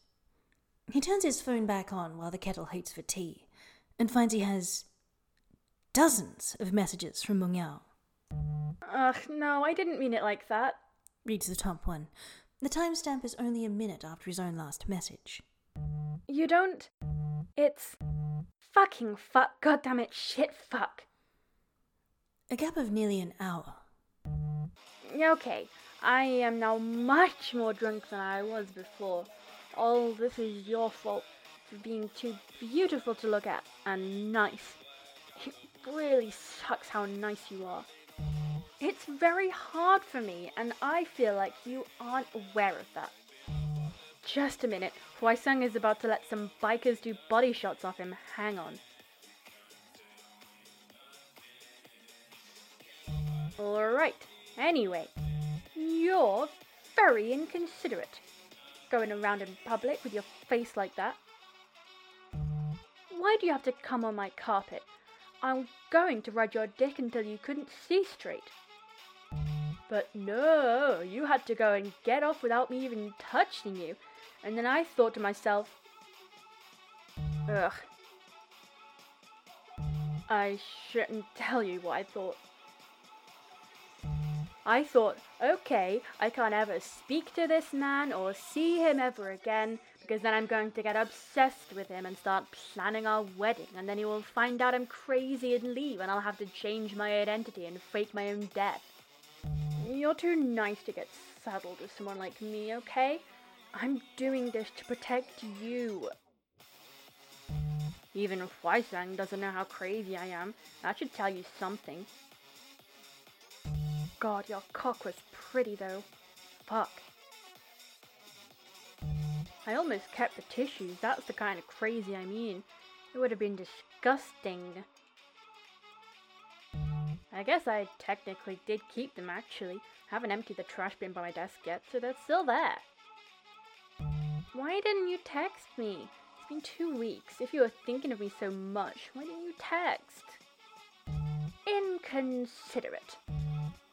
He turns his phone back on while the kettle heats for tea, and finds he has dozens of messages from Meng Yao. Ugh, no, I didn't mean it like that. Reads the top one. The timestamp is only a minute after his own last message. You don't. It's. Fucking fuck, goddammit, shit fuck. A gap of nearly an hour. Okay, I am now much more drunk than I was before. All this is your fault for being too beautiful to look at and nice. It really sucks how nice you are. It's very hard for me, and I feel like you aren't aware of that. Just a minute, Huaisang is about to let some bikers do body shots off him. Hang on. Alright, anyway, you're very inconsiderate. Going around in public with your face like that. Why do you have to come on my carpet? I'm going to ride your dick until you couldn't see straight. But no, you had to go and get off without me even touching you. And then I thought to myself, ugh. I shouldn't tell you what I thought. I thought, okay, I can't ever speak to this man or see him ever again because then I'm going to get obsessed with him and start planning our wedding, and then he will find out I'm crazy and leave, and I'll have to change my identity and fake my own death. You're too nice to get saddled with someone like me, okay? I'm doing this to protect you. Even if doesn't know how crazy I am, that should tell you something. God, your cock was pretty though. Fuck. I almost kept the tissues, that's the kind of crazy I mean. It would have been disgusting. I guess I technically did keep them actually. Haven't emptied the trash bin by my desk yet, so they're still there. Why didn't you text me? It's been two weeks. If you were thinking of me so much, why didn't you text? inconsiderate.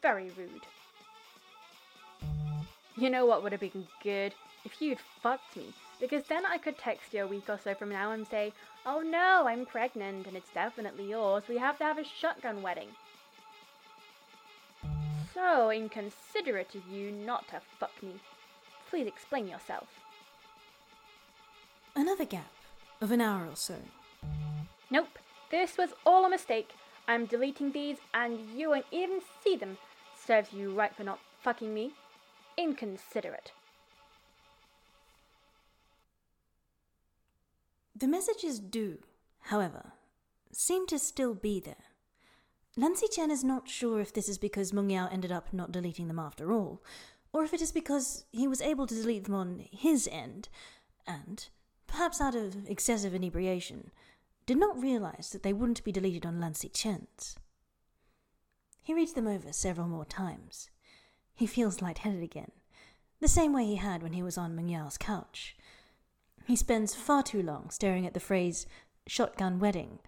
Very rude. You know what would have been good? If you'd fucked me. Because then I could text you a week or so from now and say, Oh no, I'm pregnant and it's definitely yours. We have to have a shotgun wedding. So inconsiderate of you not to fuck me. Please explain yourself. Another gap of an hour or so. Nope, this was all a mistake. I'm deleting these and you won't even see them. Serves you right for not fucking me. Inconsiderate. The messages do, however, seem to still be there. Lan Xichen is not sure if this is because Meng Yao ended up not deleting them after all, or if it is because he was able to delete them on his end, and, perhaps out of excessive inebriation, did not realize that they wouldn't be deleted on Lan Xichen's. He reads them over several more times. He feels lightheaded again, the same way he had when he was on Meng Yao's couch. He spends far too long staring at the phrase shotgun wedding,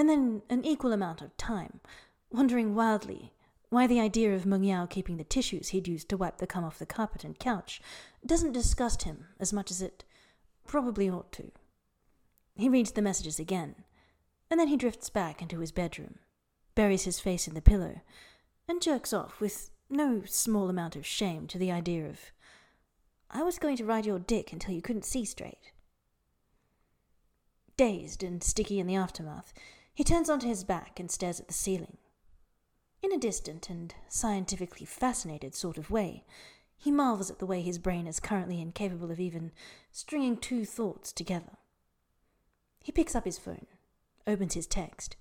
and then an equal amount of time wondering wildly why the idea of Meng Yao keeping the tissues he'd used to wipe the cum off the carpet and couch doesn't disgust him as much as it probably ought to. He reads the messages again, and then he drifts back into his bedroom, buries his face in the pillow, and jerks off with no small amount of shame to the idea of, I was going to ride your dick until you couldn't see straight. Dazed and sticky in the aftermath, he turns onto his back and stares at the ceiling. In a distant and scientifically fascinated sort of way, he marvels at the way his brain is currently incapable of even stringing two thoughts together. He picks up his phone, opens his text,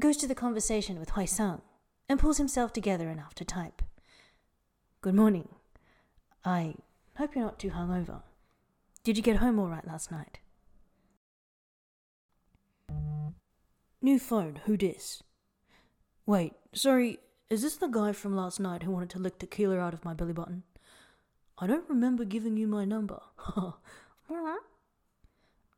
goes to the conversation with Huaisang, and pulls himself together enough to type. Good morning. I hope you're not too hungover. Did you get home all right last night? New phone, who dis? Wait, sorry, is this the guy from last night who wanted to lick tequila out of my belly button? I don't remember giving you my number.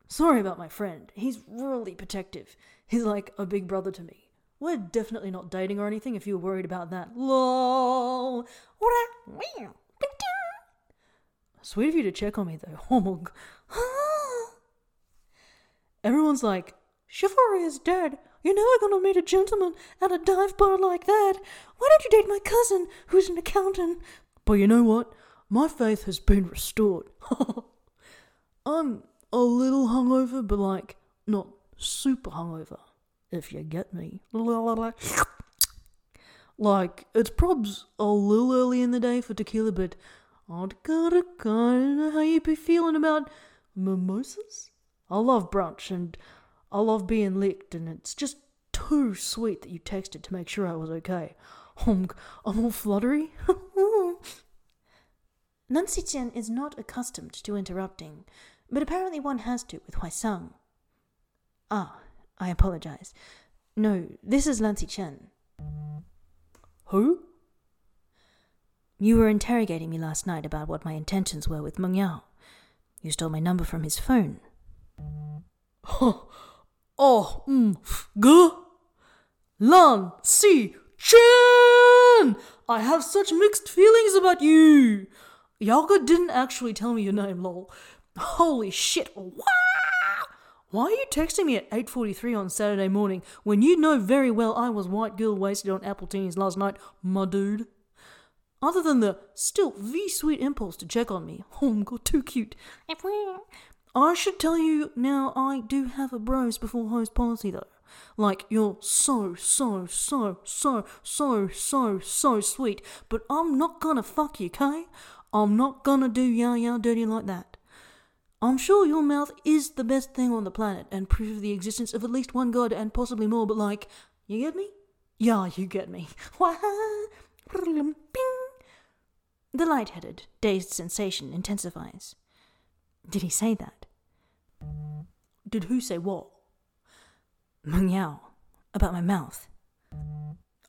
Sorry about my friend. He's really protective. He's like a big brother to me. We're definitely not dating or anything if you're worried about that. LOL. Sweet of you to check on me though. Oh my Everyone's like, Chivalry is dead. You're never gonna meet a gentleman at a dive bar like that. Why don't you date my cousin, who's an accountant? But you know what? My faith has been restored. I'm a little hungover, but like not super hungover, if you get me. Like it's probs a little early in the day for tequila, but I'd gotta kinda how you be feeling about mimosas. I love brunch and I love being licked, and it's just too sweet that you texted to make sure I was okay. I'm, I'm all fluttery. Lan Xichen is not accustomed to interrupting, but apparently one has to with Huaisang. Ah, I apologize. No, this is Lan Xichen. Who? You were interrogating me last night about what my intentions were with Meng Yao. You stole my number from his phone. Oh, oh, mm, g, Lan, Si, Chen! I have such mixed feelings about you. Yao-ge didn't actually tell me your name, lol. Holy shit! Why are you texting me at 8.43 on Saturday morning when you know very well I was white girl wasted on appletinis last night, my dude? Other than the still V sweet impulse to check on me. Oh god, too cute. I should tell you now I do have a bros before host policy though. Like, you're so, so, so, so, so, so, so sweet, but I'm not gonna fuck you, okay? I'm not gonna do ya ya dirty like that. I'm sure your mouth is the best thing on the planet and proof of the existence of at least one god and possibly more, but like, you get me? Yeah, you get me. The light-headed, dazed sensation intensifies. Did he say that? Did who say what? Meng Yao. About my mouth.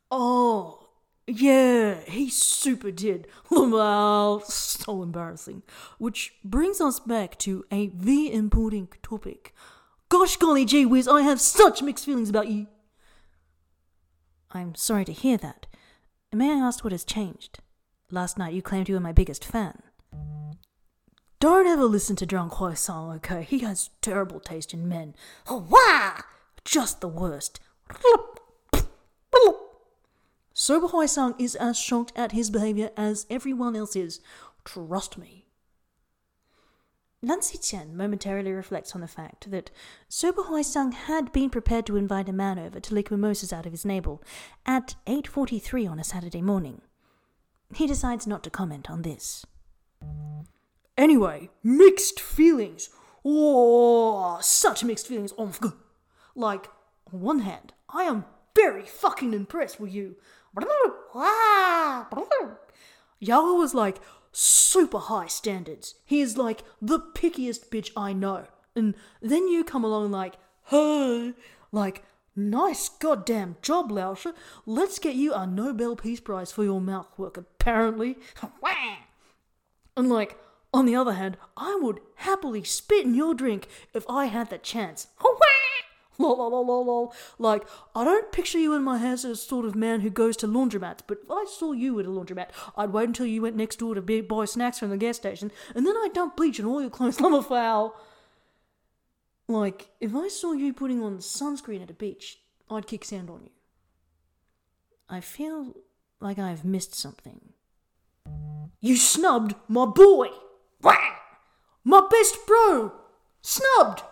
Oh, yeah, he super did. Wow, so embarrassing. Which brings us back to a very important topic. Gosh golly gee whiz, I have such mixed feelings about you. I'm sorry to hear that. May I ask what has changed? Last night you claimed you were my biggest fan. Don't ever listen to Drunk Huaisang, okay? He has terrible taste in men. Wah! Just the worst. Sober Huaisang is as shocked at his behavior as everyone else is. Trust me. Lan Xichen momentarily reflects on the fact that Sober Huaisang had been prepared to invite a man over to lick mimosas out of his navel at 8.43 on a Saturday morning. He decides not to comment on this. Anyway, mixed feelings. Oh, such mixed feelings. Like, on one hand, I am very fucking impressed with you. Yao was like super high standards. He is like the pickiest bitch I know. And then you come along like, hey, like, nice goddamn job, Lauscher. Let's get you a Nobel Peace Prize for your mouth work, apparently. and like, on the other hand, I would happily spit in your drink if I had the chance. Lol, lol, lol, lol. Like, I don't picture you in my head as a sort of man who goes to laundromats, but if I saw you at a laundromat, I'd wait until you went next door to buy snacks from the gas station, and then I'd dump bleach on all your clothes lumber foul. Like, if I saw you putting on sunscreen at a beach, I'd kick sand on you. I feel like I've missed something. You snubbed my boy! My best bro! Snubbed!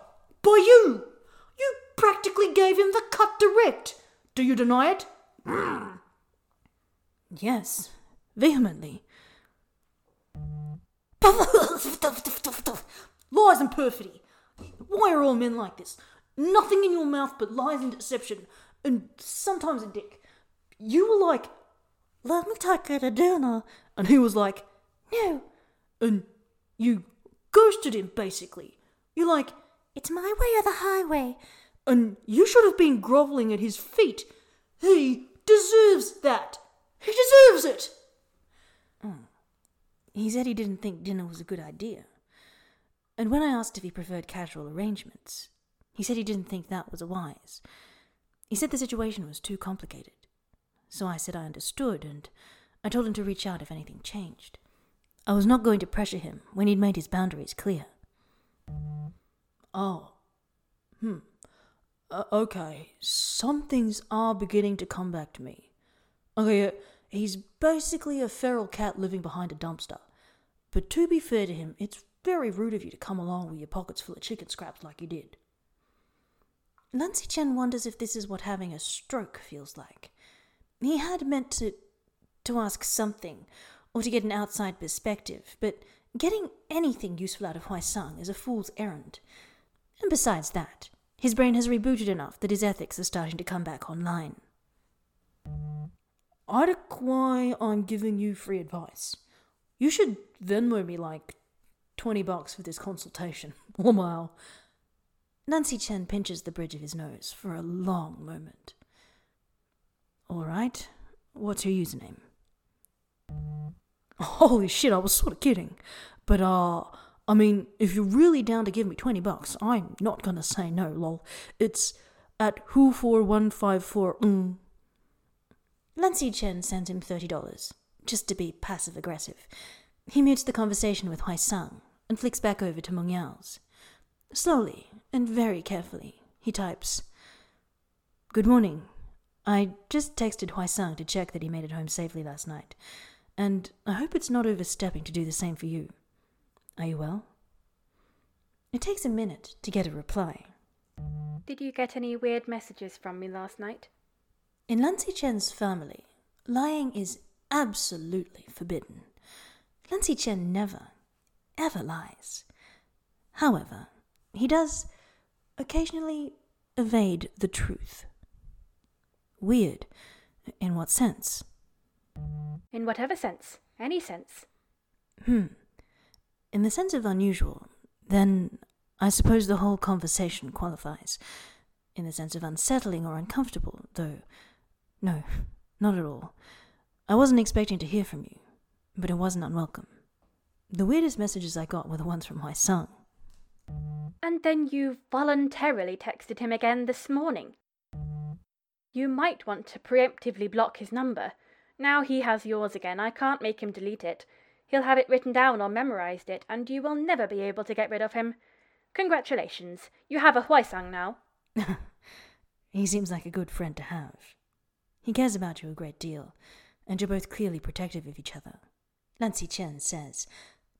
By you! You practically gave him the cut direct! Do you deny it? Yes, vehemently. lies and perfidy. Why are all men like this? Nothing in your mouth but lies and deception, and sometimes a dick. You were like, let me take you to dinner. And he was like, no. And you ghosted him, basically. You're like, It's my way or the highway. and you should have been grovelling at his feet. He deserves that. He deserves it. Hmm. He said he didn't think dinner was a good idea. And when I asked if he preferred casual arrangements, he said he didn't think that was wise. He said the situation was too complicated. So I said I understood, and I told him to reach out if anything changed. I was not going to pressure him when he'd made his boundaries clear. Oh. Hmm. Uh, okay, some things are beginning to come back to me. Okay, uh, he's basically a feral cat living behind a dumpster. But to be fair to him, it's very rude of you to come along with your pockets full of chicken scraps like you did. Lan Xichen wonders if this is what having a stroke feels like. He had meant to to ask something, or to get an outside perspective, but getting anything useful out of Huaisang is a fool's errand. And besides that, his brain has rebooted enough that his ethics are starting to come back online. I why I'm giving you free advice. You should Venmo me like 20 bucks for this consultation. Lamau. Lan Xichen pinches the bridge of his nose for a long moment. All right, what's your username? Holy shit, I was sort of kidding. But, uh, I mean, if you're really down to give me 20 bucks, I'm not gonna say no, lol. It's at who4154 mm. Lan Xichen sends him $30, just to be passive aggressive. He mutes the conversation with Huaisang and flicks back over to Meng Yao's. Slowly and very carefully, he types, Good morning. I just texted Huaisang to check that he made it home safely last night and I hope it's not overstepping to do the same for you. Are you well? It takes a minute to get a reply. Did you get any weird messages from me last night? In Lan Xichen's family, lying is absolutely forbidden. Lan Xichen never, ever lies. However, he does occasionally evade the truth. Weird. In what sense? In whatever sense. Any sense. Hmm. In the sense of unusual, then I suppose the whole conversation qualifies. In the sense of unsettling or uncomfortable, though, no, not at all. I wasn't expecting to hear from you, but it wasn't unwelcome. The weirdest messages I got were the ones from my son. And then you voluntarily texted him again this morning. You might want to preemptively block his number. Now he has yours again, I can't make him delete it. He'll have it written down or memorized it, and you will never be able to get rid of him. Congratulations, you have a Huaisang now. he seems like a good friend to have. He cares about you a great deal, and you're both clearly protective of each other. Lan Xichen says,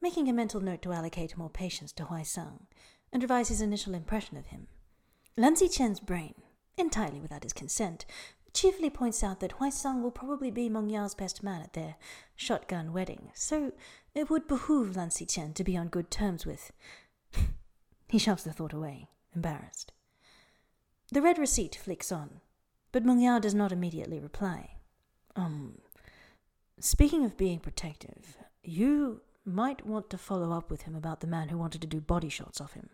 making a mental note to allocate more patience to Huaisang and revise his initial impression of him. Lan Xichen's brain, entirely without his consent, cheerfully points out that Huaisang will probably be Meng Yao's best man at their shotgun wedding, so it would behoove Lan Xichen to be on good terms with. he shoves the thought away, embarrassed. The red receipt flicks on, but Meng Yao does not immediately reply. Um, speaking of being protective, you might want to follow up with him about the man who wanted to do body shots of him.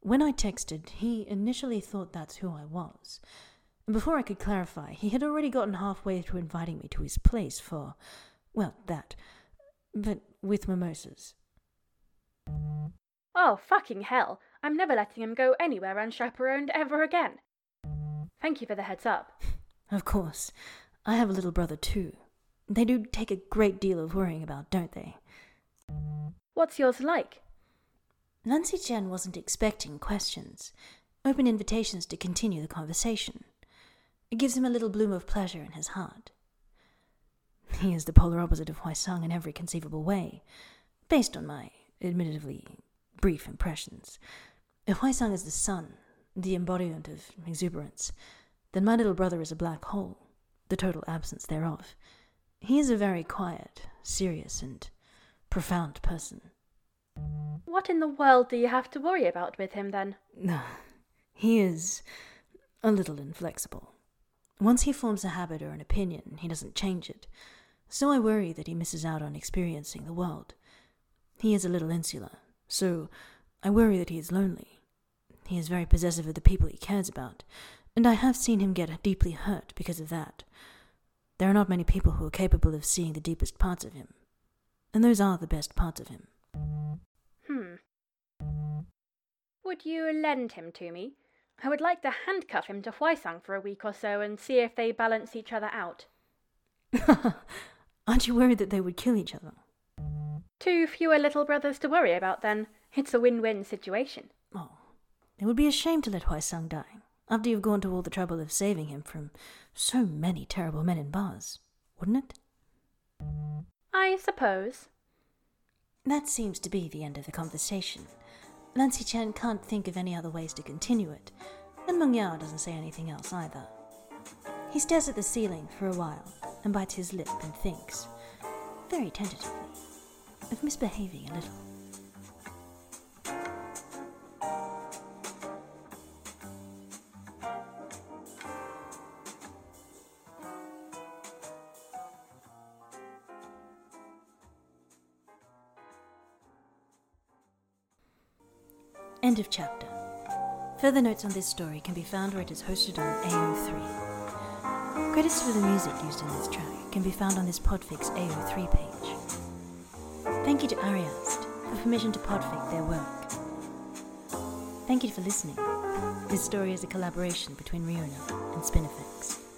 When I texted, he initially thought that's who I was. And before I could clarify, he had already gotten halfway through inviting me to his place for, well, that, but with mimosas. Oh, fucking hell. I'm never letting him go anywhere unchaperoned ever again. Thank you for the heads up. Of course. I have a little brother too. They do take a great deal of worrying about, don't they? What's yours like? Lan Xichen wasn't expecting questions, open invitations to continue the conversation. It gives him a little bloom of pleasure in his heart. He is the polar opposite of Huaisang in every conceivable way, based on my, admittedly, brief impressions. If Huaisang is the sun, the embodiment of exuberance, then my little brother is a black hole, the total absence thereof. He is a very quiet, serious, and profound person. What in the world do you have to worry about with him then? He is a little inflexible. Once he forms a habit or an opinion, he doesn't change it. So I worry that he misses out on experiencing the world. He is a little insular, so I worry that he is lonely. He is very possessive of the people he cares about, and I have seen him get deeply hurt because of that. There are not many people who are capable of seeing the deepest parts of him, and those are the best parts of him. Hmm. Would you lend him to me? I would like to handcuff him to Huaisang for a week or so and see if they balance each other out. Aren't you worried that they would kill each other? Two fewer little brothers to worry about then. It's a win-win situation. Oh, it would be a shame to let Huaisang die, after you've gone to all the trouble of saving him from so many terrible men in bars, wouldn't it? I suppose. That seems to be the end of the conversation. Lan Xichen can't think of any other ways to continue it, and Meng Yao doesn't say anything else either. He stares at the ceiling for a while and bites his lip and thinks, very tentatively, of misbehaving a little. End of chapter. Further notes on this story can be found where it is hosted on AO3. Credits for the music used in this track can be found on this Podfic AO3 page. Thank you to Ariaste for permission to podfic their work. Thank you for listening. This story is a collaboration between Riona and Spinifex.